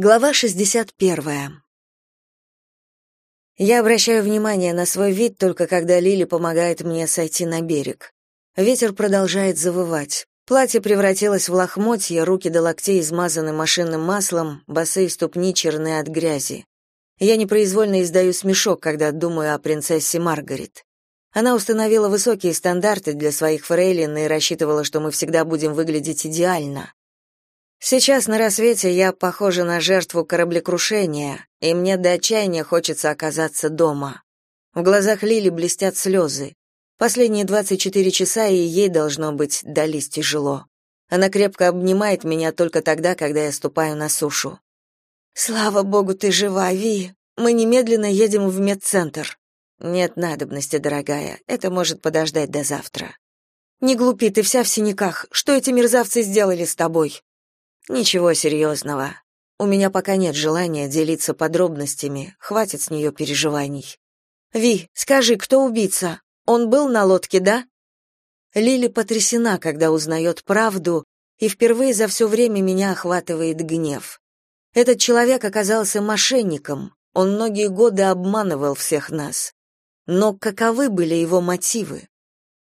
Глава 61. Я обращаю внимание на свой вид только когда Лили помогает мне сойти на берег. Ветер продолжает завывать. Платье превратилось в лохмотья, руки до локтей измазаны машинным маслом, босые ступни черны от грязи. Я непроизвольно издаю смешок, когда думаю о принцессе Маргарет. Она установила высокие стандарты для своих фрейлин и рассчитывала, что мы всегда будем выглядеть идеально. Сейчас на рассвете я похожа на жертву кораблекрушения, и мне до отчаяния хочется оказаться дома. В глазах Лили блестят слезы. Последние 24 часа и ей должно быть дались тяжело. Она крепко обнимает меня только тогда, когда я ступаю на сушу. Слава богу, ты жива, Ви. Мы немедленно едем в медцентр. Нет надобности, дорогая. Это может подождать до завтра. Не глупи, ты вся в синяках. Что эти мерзавцы сделали с тобой? Ничего серьезного. У меня пока нет желания делиться подробностями, хватит с нее переживаний. Ви, скажи, кто убийца? Он был на лодке, да? Лили потрясена, когда узнает правду, и впервые за все время меня охватывает гнев. Этот человек оказался мошенником. Он многие годы обманывал всех нас. Но каковы были его мотивы?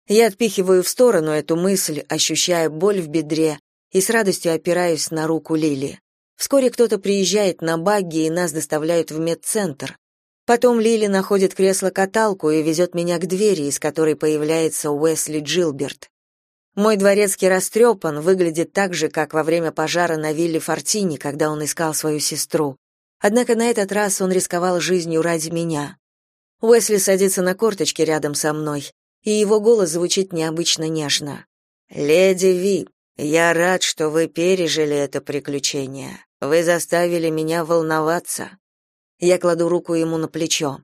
Я отпихиваю в сторону эту мысль, ощущая боль в бедре, и с радостью опираюсь на руку Лили. Вскоре кто-то приезжает на багги, и нас доставляют в медцентр. Потом Лили находит кресло-каталку и везет меня к двери, из которой появляется Уэсли Джилберт. Мой дворецкий растрепан, выглядит так же, как во время пожара на вилле Фортини, когда он искал свою сестру. Однако на этот раз он рисковал жизнью ради меня. Уэсли садится на корточки рядом со мной, и его голос звучит необычно нежно. «Леди Ви, я рад, что вы пережили это приключение. Вы заставили меня волноваться. Я кладу руку ему на плечо.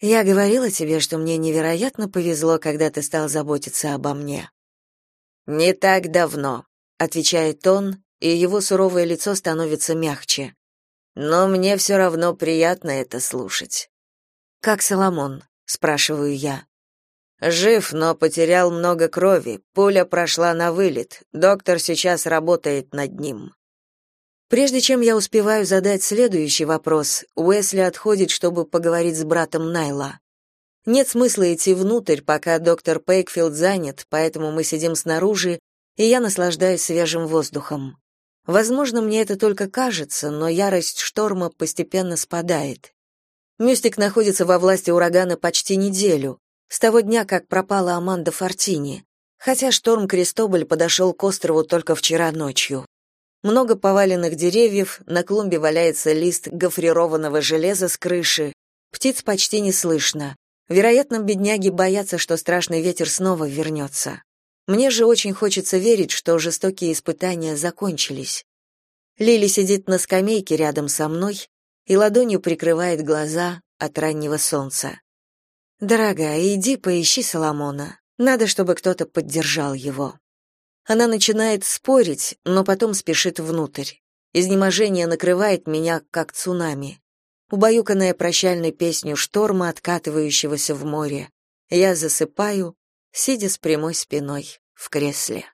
Я говорила тебе, что мне невероятно повезло, когда ты стал заботиться обо мне. Не так давно, отвечает он, и его суровое лицо становится мягче. Но мне все равно приятно это слушать. Как Соломон, спрашиваю я. Жив, но потерял много крови. Пуля прошла на вылет. Доктор сейчас работает над ним. Прежде чем я успеваю задать следующий вопрос, Уэсли отходит, чтобы поговорить с братом Найла. Нет смысла идти внутрь, пока доктор Пейкфилд занят, поэтому мы сидим снаружи, и я наслаждаюсь свежим воздухом. Возможно, мне это только кажется, но ярость шторма постепенно спадает. Мюстик находится во власти урагана почти неделю, с того дня, как пропала Аманда Фортини, хотя шторм Крестоболь подошел к острову только вчера ночью. Много поваленных деревьев, на клумбе валяется лист гофрированного железа с крыши, птиц почти не слышно. Вероятно, бедняги боятся, что страшный ветер снова вернется. Мне же очень хочется верить, что жестокие испытания закончились. Лили сидит на скамейке рядом со мной и ладонью прикрывает глаза от раннего солнца. Дорогая, иди поищи Соломона. Надо, чтобы кто-то поддержал его. Она начинает спорить, но потом спешит внутрь. Изнеможение накрывает меня, как цунами. Убаюканная прощальной песню шторма, откатывающегося в море, я засыпаю, сидя с прямой спиной в кресле.